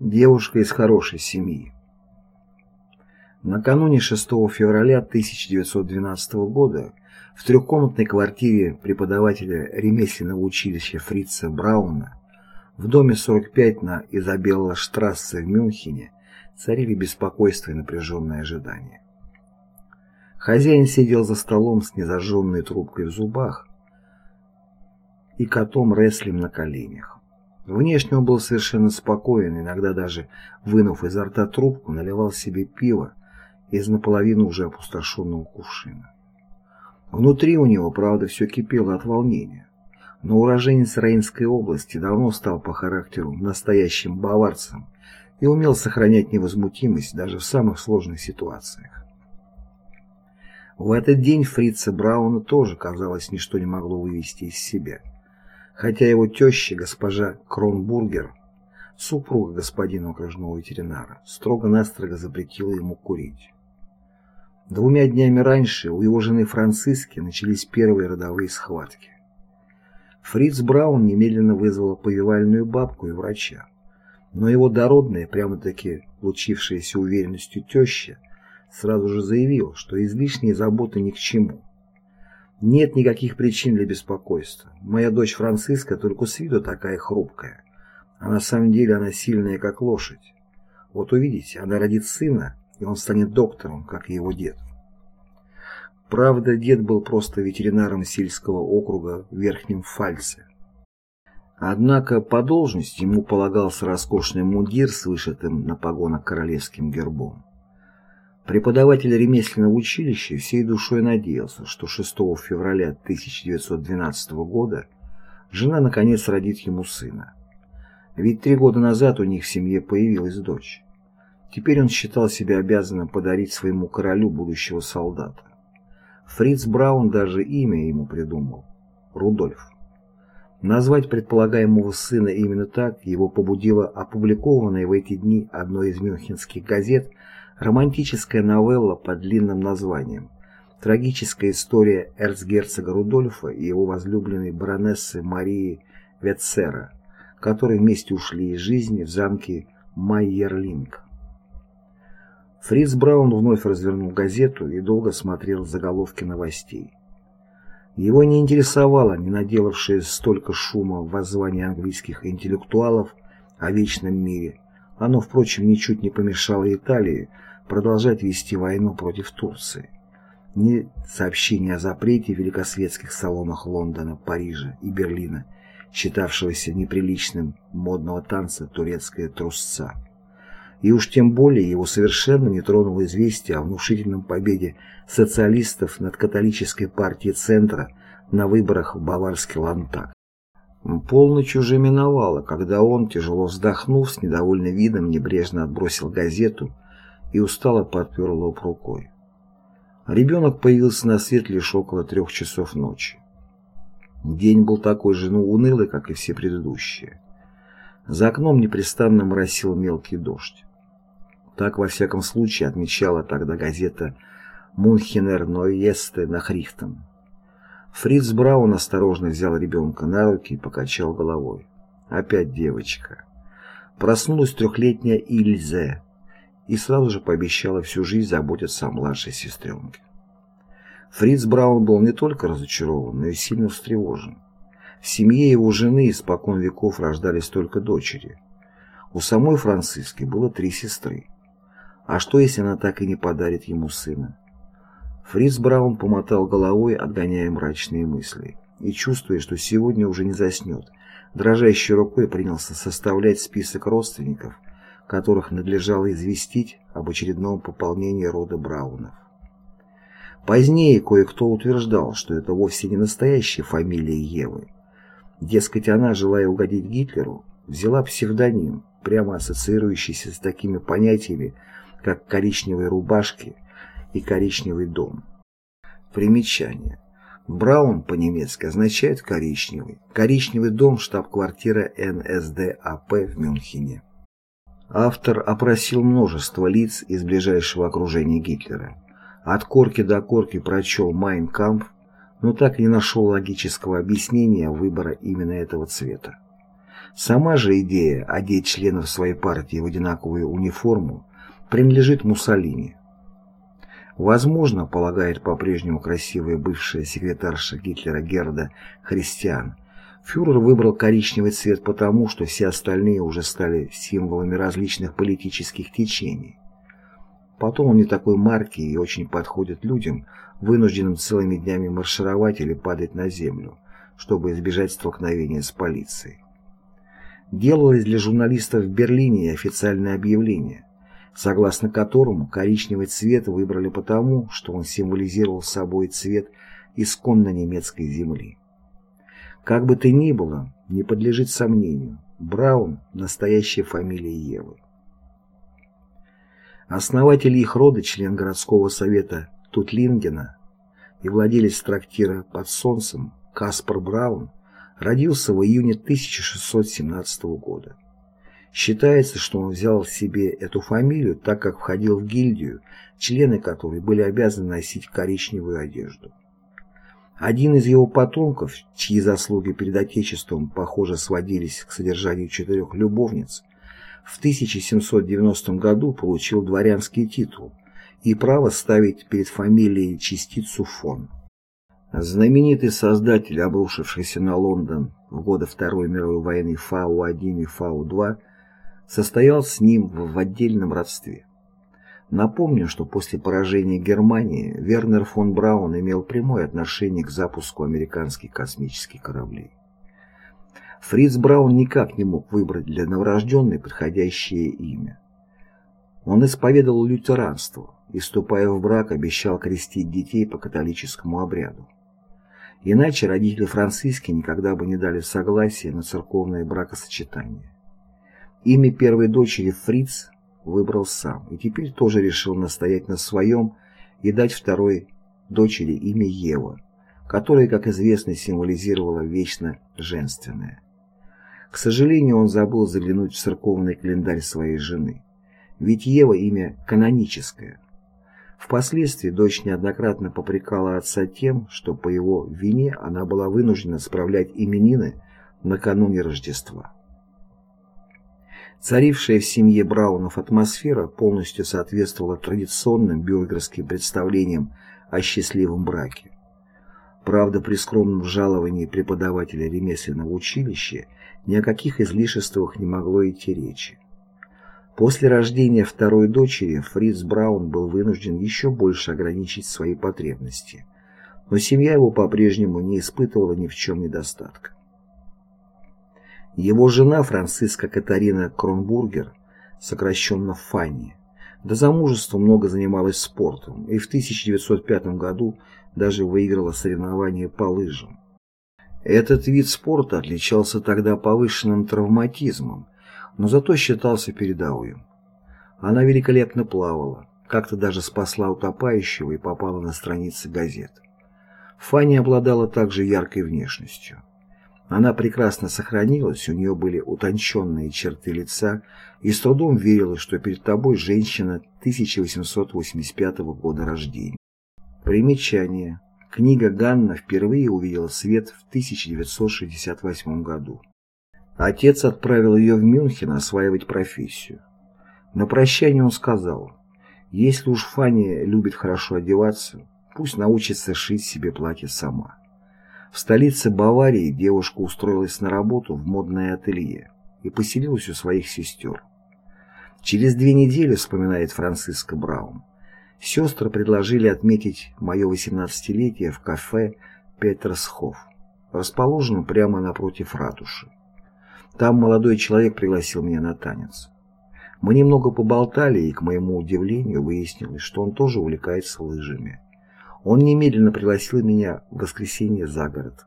Девушка из хорошей семьи. Накануне 6 февраля 1912 года в трехкомнатной квартире преподавателя ремесленного училища Фрица Брауна в доме 45 на Изабелла Штрассе в Мюнхене царили беспокойство и напряженное ожидание. Хозяин сидел за столом с незажженной трубкой в зубах и котом Реслем на коленях. Внешне он был совершенно спокоен, иногда даже, вынув изо рта трубку, наливал себе пиво из наполовину уже опустошенного кувшина. Внутри у него, правда, все кипело от волнения. Но уроженец Рейнской области давно стал по характеру настоящим баварцем и умел сохранять невозмутимость даже в самых сложных ситуациях. В этот день Фрица Брауна тоже, казалось, ничто не могло вывести из себя – хотя его теща, госпожа Кронбургер, супруга господина окружного ветеринара, строго-настрого запретила ему курить. Двумя днями раньше у его жены Франциски начались первые родовые схватки. Фриц Браун немедленно вызвал повивальную бабку и врача. Но его дородная, прямо-таки лучившаяся уверенностью теща, сразу же заявил, что излишние заботы ни к чему. Нет никаких причин для беспокойства. Моя дочь Франциска только с виду такая хрупкая. А на самом деле она сильная, как лошадь. Вот увидите, она родит сына, и он станет доктором, как и его дед. Правда, дед был просто ветеринаром сельского округа в Верхнем Фальце. Однако по должности ему полагался роскошный мундир с вышитым на погонах королевским гербом. Преподаватель ремесленного училища всей душой надеялся, что 6 февраля 1912 года жена наконец родит ему сына. Ведь три года назад у них в семье появилась дочь. Теперь он считал себя обязанным подарить своему королю будущего солдата. Фриц Браун даже имя ему придумал – Рудольф. Назвать предполагаемого сына именно так его побудило опубликованное в эти дни одной из мюнхенских газет – Романтическая новелла под длинным названием Трагическая история эрцгерцога Рудольфа и его возлюбленной баронессы Марии Ветцера, которые вместе ушли из жизни в замке Майерлинг. Фриц Браун вновь развернул газету и долго смотрел заголовки новостей. Его не интересовало не наделавшее столько шума в воззвании английских интеллектуалов о вечном мире. Оно, впрочем, ничуть не помешало Италии продолжать вести войну против Турции. Ни сообщения о запрете в великосветских салонах Лондона, Парижа и Берлина, считавшегося неприличным модного танца турецкая трусца. И уж тем более его совершенно не тронуло известие о внушительном победе социалистов над католической партией Центра на выборах в Баварский Лантак. Полночь уже миновала, когда он, тяжело вздохнув, с недовольным видом небрежно отбросил газету и устало подпер лоб рукой. Ребенок появился на свет лишь около трех часов ночи. День был такой же ну, унылый, как и все предыдущие. За окном непрестанно моросил мелкий дождь. Так, во всяком случае, отмечала тогда газета «Мунхенер Нойесте Нахрихтен». Фриц Браун осторожно взял ребенка на руки и покачал головой. Опять девочка. Проснулась трехлетняя Ильзе, и сразу же пообещала всю жизнь заботиться о младшей сестренке. Фриц Браун был не только разочарован, но и сильно встревожен. В семье его жены испокон веков рождались только дочери. У самой Франциски было три сестры. А что, если она так и не подарит ему сына? Фриц Браун помотал головой, отгоняя мрачные мысли, и, чувствуя, что сегодня уже не заснет, дрожащей рукой принялся составлять список родственников, которых надлежало известить об очередном пополнении рода Браунов. Позднее кое-кто утверждал, что это вовсе не настоящая фамилия Евы. Дескать, она, желая угодить Гитлеру, взяла псевдоним, прямо ассоциирующийся с такими понятиями, как коричневые рубашки и коричневый дом. Примечание. Браун по-немецки означает коричневый. Коричневый дом – штаб-квартира НСДАП в Мюнхене. Автор опросил множество лиц из ближайшего окружения Гитлера. От корки до корки прочел «Майн Кампф», но так и не нашел логического объяснения выбора именно этого цвета. Сама же идея одеть членов своей партии в одинаковую униформу принадлежит Муссолини. Возможно, полагает по-прежнему красивая бывшая секретарша Гитлера Герда Христиан, фюрер выбрал коричневый цвет потому, что все остальные уже стали символами различных политических течений. Потом он не такой марки и очень подходит людям, вынужденным целыми днями маршировать или падать на землю, чтобы избежать столкновения с полицией. Делалось для журналистов в Берлине официальное объявление, согласно которому коричневый цвет выбрали потому, что он символизировал собой цвет исконно немецкой земли. Как бы то ни было, не подлежит сомнению, Браун – настоящая фамилия Евы. Основатель их рода, член городского совета Тутлингена и владелец трактира «Под солнцем» Каспар Браун родился в июне 1617 года. Считается, что он взял себе эту фамилию, так как входил в гильдию, члены которой были обязаны носить коричневую одежду. Один из его потомков, чьи заслуги перед Отечеством, похоже, сводились к содержанию четырех любовниц, в 1790 году получил дворянский титул и право ставить перед фамилией частицу фон. Знаменитый создатель, обрушившийся на Лондон в годы Второй мировой войны Фау-1 и Фау-2, состоял с ним в отдельном родстве. Напомню, что после поражения Германии Вернер фон Браун имел прямое отношение к запуску американских космических кораблей. Фриц Браун никак не мог выбрать для новорожденной подходящее имя. Он исповедовал лютеранство и, вступая в брак, обещал крестить детей по католическому обряду. Иначе родители Франциски никогда бы не дали согласия на церковное бракосочетание. Имя первой дочери Фриц выбрал сам и теперь тоже решил настоять на своем и дать второй дочери имя Ева, которое, как известно, символизировало вечно женственное. К сожалению, он забыл заглянуть в церковный календарь своей жены. Ведь Ева имя каноническое. Впоследствии дочь неоднократно попрекала отца тем, что по его вине она была вынуждена справлять именины накануне Рождества. Царившая в семье Браунов атмосфера полностью соответствовала традиционным бюргерским представлениям о счастливом браке. Правда, при скромном жаловании преподавателя ремесленного училища ни о каких излишествах не могло идти речи. После рождения второй дочери Фриц Браун был вынужден еще больше ограничить свои потребности, но семья его по-прежнему не испытывала ни в чем недостатка. Его жена Франциска Катарина Кронбургер, сокращенно Фанни, до замужества много занималась спортом и в 1905 году даже выиграла соревнования по лыжам. Этот вид спорта отличался тогда повышенным травматизмом, но зато считался передовым. Она великолепно плавала, как-то даже спасла утопающего и попала на страницы газет. Фанни обладала также яркой внешностью. Она прекрасно сохранилась, у нее были утонченные черты лица, и с трудом верила, что перед тобой женщина 1885 года рождения. Примечание. Книга Ганна впервые увидела свет в 1968 году. Отец отправил ее в Мюнхен осваивать профессию. На прощание он сказал, если уж Фанни любит хорошо одеваться, пусть научится шить себе платье сама. В столице Баварии девушка устроилась на работу в модное ателье и поселилась у своих сестер. Через две недели, вспоминает Франциска Браун, сестры предложили отметить мое 18-летие в кафе Петерсхоф, расположенном прямо напротив ратуши. Там молодой человек пригласил меня на танец. Мы немного поболтали, и, к моему удивлению, выяснилось, что он тоже увлекается лыжами. Он немедленно пригласил меня в воскресенье за город.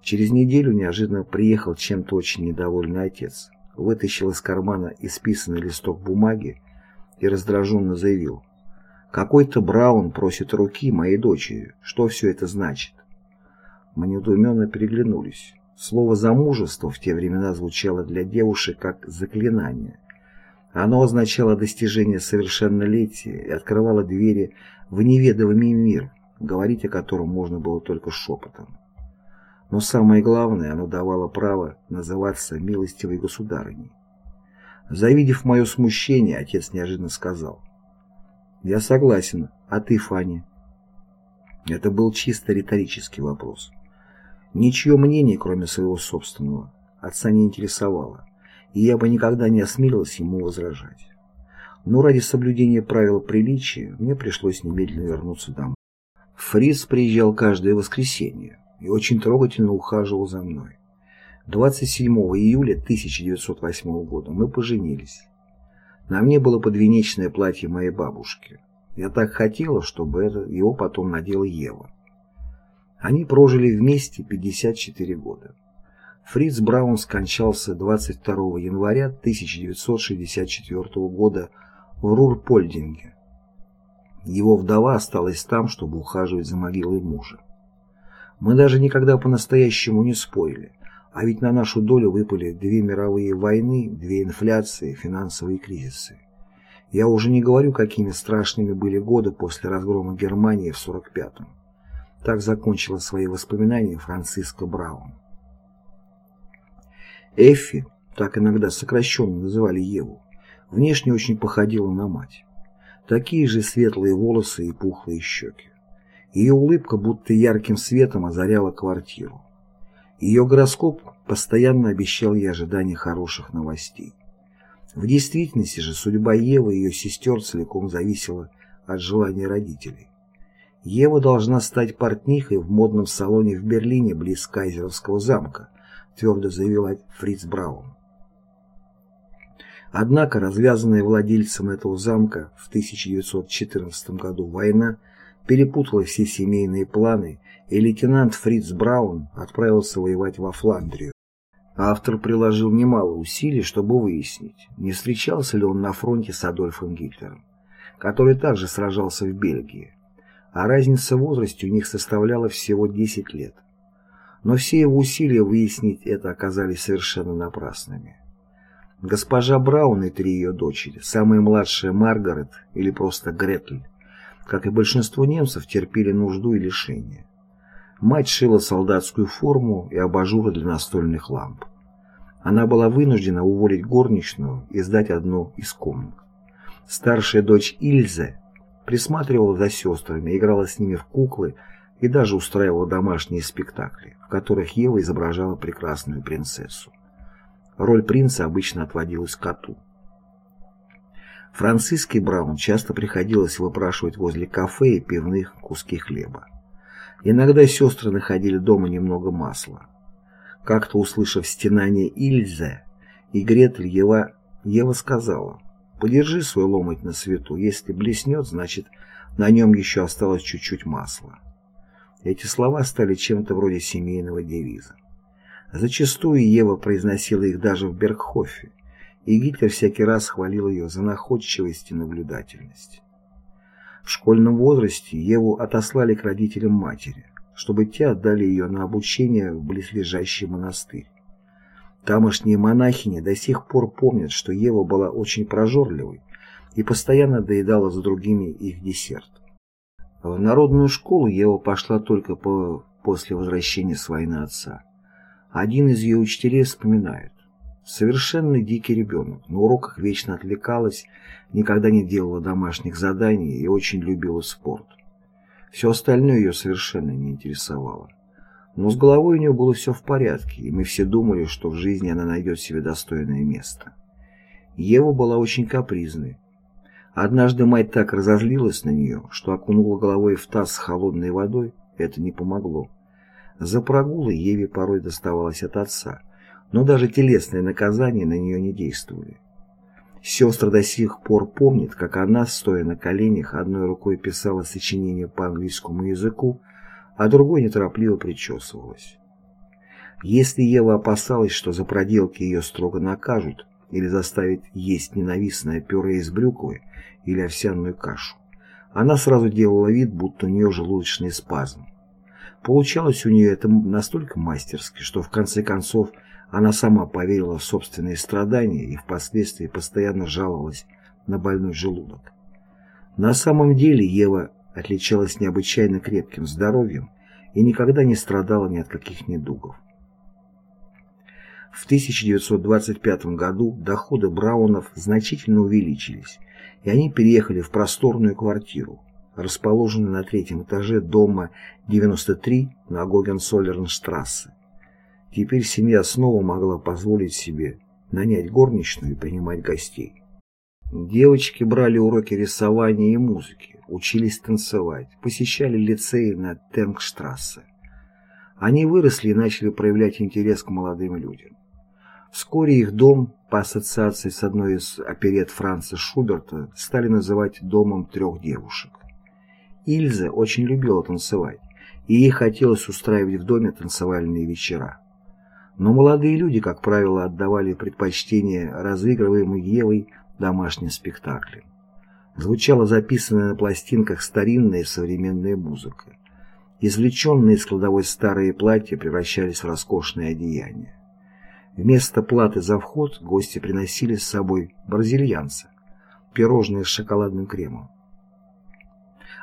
Через неделю неожиданно приехал чем-то очень недовольный отец, вытащил из кармана исписанный листок бумаги и раздраженно заявил. «Какой-то Браун просит руки моей дочери. Что все это значит?» Мы недоуменно переглянулись. Слово «замужество» в те времена звучало для девушек как заклинание. Оно означало достижение совершеннолетия и открывало двери в неведомый мир, говорить о котором можно было только шепотом. но самое главное, оно давало право называться милостивой государыней. Завидев мое смущение, отец неожиданно сказал. «Я согласен. А ты, Фанни?» Это был чисто риторический вопрос. Ничье мнение, кроме своего собственного, отца не интересовало, и я бы никогда не осмелилась ему возражать. Но ради соблюдения правил приличия мне пришлось немедленно вернуться домой. Фриц приезжал каждое воскресенье и очень трогательно ухаживал за мной. 27 июля 1908 года мы поженились. На мне было подвенечное платье моей бабушки. Я так хотела, чтобы это его потом надела Ева. Они прожили вместе 54 года. Фриц Браун скончался 22 января 1964 года в Рурпольдинге. Его вдова осталась там, чтобы ухаживать за могилой мужа. Мы даже никогда по-настоящему не спорили, а ведь на нашу долю выпали две мировые войны, две инфляции, финансовые кризисы. Я уже не говорю, какими страшными были годы после разгрома Германии в 45-м. Так закончила свои воспоминания Франциска Браун. Эффи, так иногда сокращенно называли Еву, внешне очень походила на мать. Такие же светлые волосы и пухлые щеки. Ее улыбка будто ярким светом озаряла квартиру. Ее гороскоп постоянно обещал ей ожидание хороших новостей. В действительности же судьба Евы и ее сестер целиком зависела от желания родителей. Ева должна стать портнихой в модном салоне в Берлине близ Кайзеровского замка, твердо заявила Фриц Браун. Однако развязанная владельцем этого замка в 1914 году война перепутала все семейные планы и лейтенант Фриц Браун отправился воевать во Фландрию. Автор приложил немало усилий, чтобы выяснить, не встречался ли он на фронте с Адольфом Гитлером, который также сражался в Бельгии, а разница в возрасте у них составляла всего 10 лет. Но все его усилия выяснить это оказались совершенно напрасными. Госпожа Браун и три ее дочери, самая младшая Маргарет или просто Гретль, как и большинство немцев, терпели нужду и лишения. Мать шила солдатскую форму и абажуры для настольных ламп. Она была вынуждена уволить горничную и сдать одну из комнат. Старшая дочь Ильзе присматривала за сестрами, играла с ними в куклы и даже устраивала домашние спектакли, в которых Ева изображала прекрасную принцессу. Роль принца обычно отводилась коту. Франциске Браун часто приходилось выпрашивать возле кафе и пивных куски хлеба. Иногда сестры находили дома немного масла. Как-то услышав стенание Ильзе, и Гретель Ева, Ева сказала, «Подержи свой ломоть на свету, если блеснет, значит, на нем еще осталось чуть-чуть масла». Эти слова стали чем-то вроде семейного девиза. Зачастую Ева произносила их даже в Бергхофе, и Гитлер всякий раз хвалил ее за находчивость и наблюдательность. В школьном возрасте Еву отослали к родителям матери, чтобы те отдали ее на обучение в близлежащий монастырь. Тамошние монахини до сих пор помнят, что Ева была очень прожорливой и постоянно доедала за другими их десерт. В народную школу Ева пошла только по, после возвращения с войны отца. Один из ее учителей вспоминает. Совершенно дикий ребенок, на уроках вечно отвлекалась, никогда не делала домашних заданий и очень любила спорт. Все остальное ее совершенно не интересовало. Но с головой у нее было все в порядке, и мы все думали, что в жизни она найдет себе достойное место. Ева была очень капризной. Однажды мать так разозлилась на нее, что окунула головой в таз с холодной водой, это не помогло. За прогулы Еве порой доставалось от отца – но даже телесные наказания на нее не действовали. Сестры до сих пор помнят, как она, стоя на коленях, одной рукой писала сочинение по английскому языку, а другой неторопливо причесывалась. Если Ева опасалась, что за проделки ее строго накажут или заставят есть ненавистное пюре из брюквы или овсяную кашу, она сразу делала вид, будто у нее желудочный спазм. Получалось у нее это настолько мастерски, что в конце концов она сама поверила в собственные страдания и впоследствии постоянно жаловалась на больной желудок. На самом деле Ева отличалась необычайно крепким здоровьем и никогда не страдала ни от каких недугов. В 1925 году доходы Браунов значительно увеличились, и они переехали в просторную квартиру, расположенную на третьем этаже дома 93 на Гогенсоллернштрассе. Теперь семья снова могла позволить себе нанять горничную и принимать гостей. Девочки брали уроки рисования и музыки, учились танцевать, посещали лицеи на Тенгштрассе. Они выросли и начали проявлять интерес к молодым людям. Вскоре их дом, по ассоциации с одной из оперет Франца Шуберта, стали называть «домом трех девушек». Ильза очень любила танцевать, и ей хотелось устраивать в доме танцевальные вечера. Но молодые люди, как правило, отдавали предпочтение разыгрываемой Евой домашним спектаклям. Звучала записанная на пластинках старинная современная музыка. Извлеченные из кладовой старые платья превращались в роскошные одеяния. Вместо платы за вход гости приносили с собой бразильянца, пирожные с шоколадным кремом.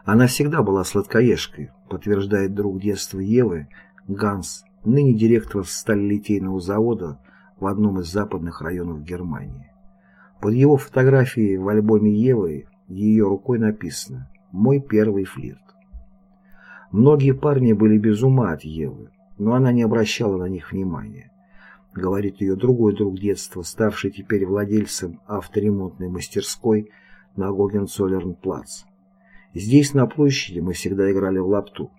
Она всегда была сладкоежкой, подтверждает друг детства Евы, Ганс, ныне директор сталелитейного завода в одном из западных районов Германии. Под его фотографией в альбоме Евы ее рукой написано «Мой первый флирт». Многие парни были без ума от Евы, но она не обращала на них внимания говорит ее другой друг детства, ставший теперь владельцем авторемонтной мастерской на Гогенцоллернплац. Здесь, на площади, мы всегда играли в лапту.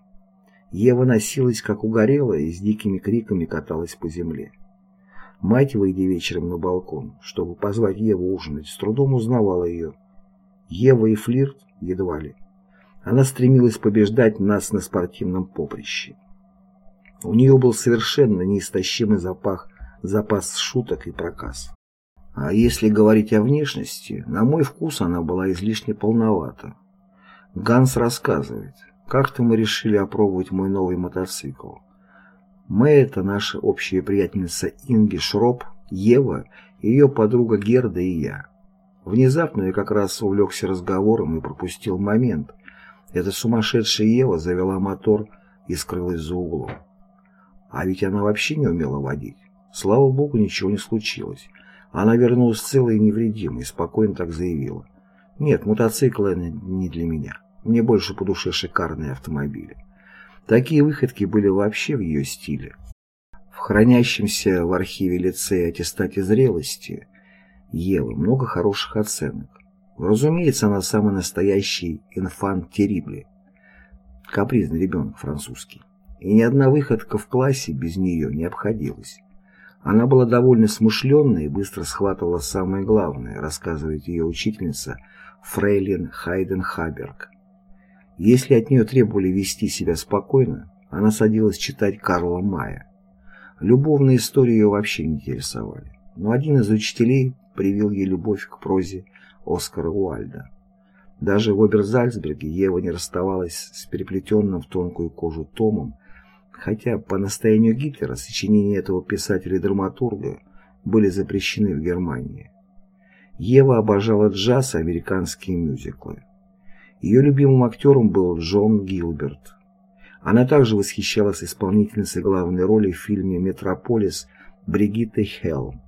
Ева носилась, как угорелая, и с дикими криками каталась по земле. Мать, выйдя вечером на балкон, чтобы позвать Еву ужинать, с трудом узнавала ее. Ева и флирт едва ли. Она стремилась побеждать нас на спортивном поприще. У нее был совершенно неистощимый запах запас шуток и проказ. А если говорить о внешности, на мой вкус она была излишне полновата. Ганс рассказывает, как-то мы решили опробовать мой новый мотоцикл. Мы — это наша общая приятельница Инги Шроп, Ева, ее подруга Герда и я. Внезапно я как раз увлекся разговором и пропустил момент. Эта сумасшедшая Ева завела мотор и скрылась за углом. А ведь она вообще не умела водить. Слава богу, ничего не случилось. Она вернулась целой и невредимой, спокойно так заявила. Нет, мотоциклы не для меня. Мне больше по душе шикарные автомобили. Такие выходки были вообще в ее стиле. В хранящемся в архиве лицея аттестате зрелости Евы много хороших оценок. Разумеется, она самый настоящий инфант терибли. Капризный ребенок французский. И ни одна выходка в классе без нее не обходилась. Она была довольно смышленной и быстро схватывала самое главное, рассказывает ее учительница Фрейлин Хайден Хаберг. Если от нее требовали вести себя спокойно, она садилась читать Карла Мая. Любовные истории ее вообще не интересовали, но один из учителей привил ей любовь к прозе Оскара Уальда. Даже в Оберзальцберге Ева не расставалась с переплетенным в тонкую кожу томом хотя по настоянию Гитлера сочинения этого писателя-драматурга были запрещены в Германии. Ева обожала джаз и американские мюзиклы. Ее любимым актером был Джон Гилберт. Она также восхищалась исполнительницей главной роли в фильме «Метрополис» Бригиттой Хелм,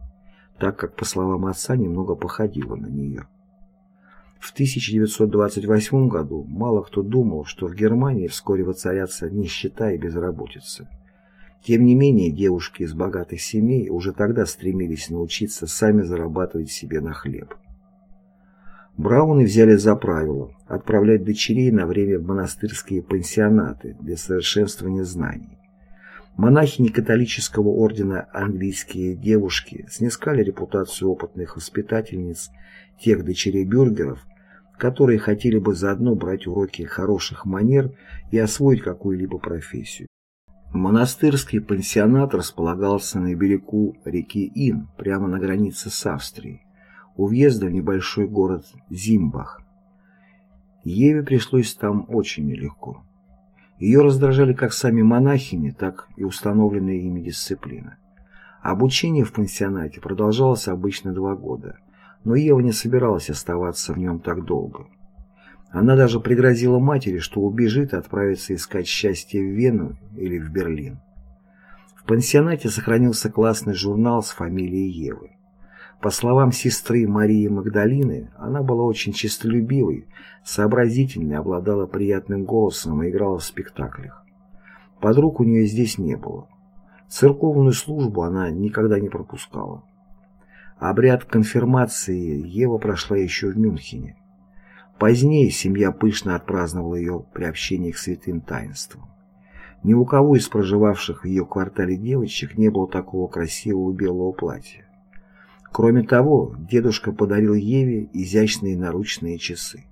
так как, по словам отца, немного походила на нее. В 1928 году мало кто думал, что в Германии вскоре воцарятся нищета и безработица. Тем не менее, девушки из богатых семей уже тогда стремились научиться сами зарабатывать себе на хлеб. Брауны взяли за правило отправлять дочерей на время в монастырские пансионаты для совершенствования знаний. Монахини католического ордена английские девушки снискали репутацию опытных воспитательниц тех дочерей бюргеров, которые хотели бы заодно брать уроки хороших манер и освоить какую-либо профессию. Монастырский пансионат располагался на берегу реки Ин, прямо на границе с Австрией, у въезда в небольшой город Зимбах. Еве пришлось там очень нелегко. Ее раздражали как сами монахини, так и установленная ими дисциплина. Обучение в пансионате продолжалось обычно два года – но Ева не собиралась оставаться в нем так долго. Она даже пригрозила матери, что убежит и отправится искать счастье в Вену или в Берлин. В пансионате сохранился классный журнал с фамилией Евы. По словам сестры Марии Магдалины, она была очень честолюбивой, сообразительной, обладала приятным голосом и играла в спектаклях. Подруг у нее здесь не было. Церковную службу она никогда не пропускала. Обряд конфирмации Ева прошла еще в Мюнхене. Позднее семья пышно отпраздновала ее приобщение к святым таинствам. Ни у кого из проживавших в ее квартале девочек не было такого красивого белого платья. Кроме того, дедушка подарил Еве изящные наручные часы.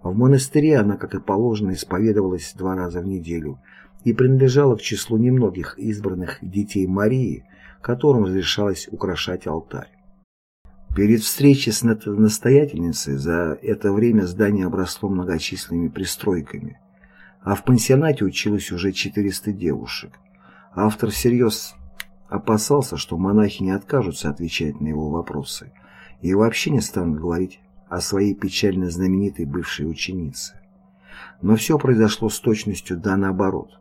В монастыре она, как и положено, исповедовалась два раза в неделю и принадлежала к числу немногих избранных детей Марии, которым разрешалось украшать алтарь. Перед встречей с настоятельницей за это время здание обросло многочисленными пристройками, а в пансионате училось уже 400 девушек. Автор всерьез опасался, что монахи не откажутся отвечать на его вопросы и вообще не станут говорить о своей печально знаменитой бывшей ученице. Но все произошло с точностью да наоборот.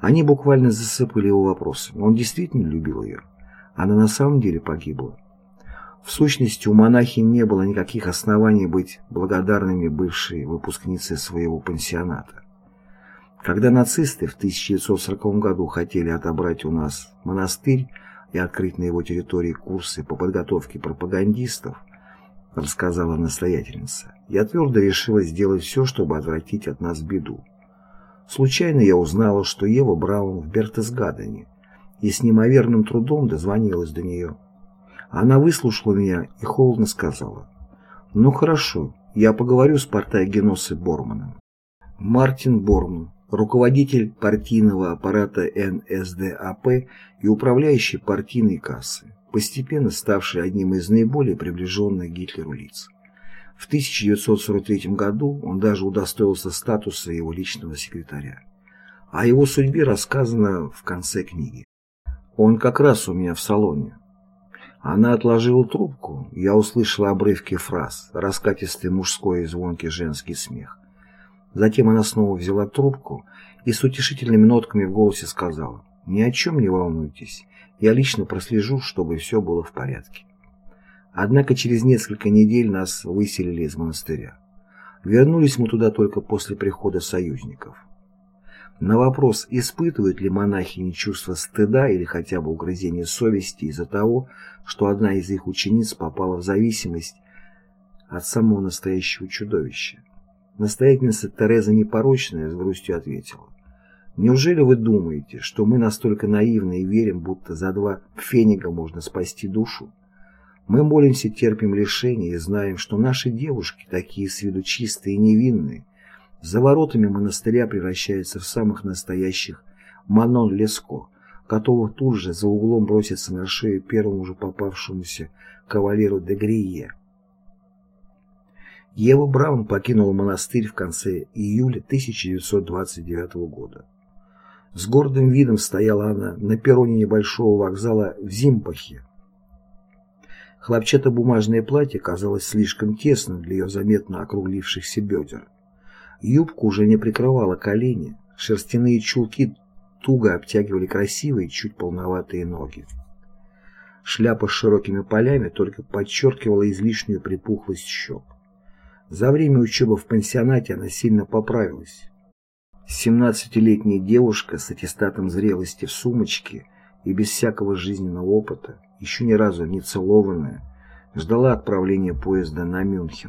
Они буквально засыпали его вопросами. Он действительно любил ее. Она на самом деле погибла. В сущности, у монахи не было никаких оснований быть благодарными бывшей выпускнице своего пансионата. Когда нацисты в 1940 году хотели отобрать у нас монастырь и открыть на его территории курсы по подготовке пропагандистов, рассказала настоятельница, я твердо решила сделать все, чтобы отвратить от нас беду. Случайно я узнала, что Ева Браун в Бертесгадене, и с неимоверным трудом дозвонилась до нее. Она выслушала меня и холодно сказала, «Ну хорошо, я поговорю с Портайгеносой Борманом». Мартин Борман, руководитель партийного аппарата НСДАП и управляющий партийной кассы, постепенно ставший одним из наиболее приближенных Гитлеру лиц. В 1943 году он даже удостоился статуса его личного секретаря. О его судьбе рассказано в конце книги. Он как раз у меня в салоне. Она отложила трубку, я услышала обрывки фраз, раскатистый мужской и звонкий женский смех. Затем она снова взяла трубку и с утешительными нотками в голосе сказала «Ни о чем не волнуйтесь, я лично прослежу, чтобы все было в порядке». Однако через несколько недель нас выселили из монастыря. Вернулись мы туда только после прихода союзников. На вопрос, испытывают ли монахини чувство стыда или хотя бы угрызение совести из-за того, что одна из их учениц попала в зависимость от самого настоящего чудовища, настоятельница Тереза Непорочная с грустью ответила. «Неужели вы думаете, что мы настолько наивны и верим, будто за два фенига можно спасти душу? Мы молимся, терпим лишения и знаем, что наши девушки, такие с виду чистые и невинные, за воротами монастыря превращаются в самых настоящих Манон Леско, готовых тут же за углом броситься на шею первому же попавшемуся кавалеру де Грие. Ева Браун покинула монастырь в конце июля 1929 года. С гордым видом стояла она на перроне небольшого вокзала в Зимпахе. Хлопчатобумажное платье казалось слишком тесным для ее заметно округлившихся бедер. Юбку уже не прикрывала колени, шерстяные чулки туго обтягивали красивые, чуть полноватые ноги. Шляпа с широкими полями только подчеркивала излишнюю припухлость щек. За время учебы в пансионате она сильно поправилась. Семнадцатилетняя девушка с аттестатом зрелости в сумочке и без всякого жизненного опыта, еще ни разу не целованная, ждала отправления поезда на Мюнхен.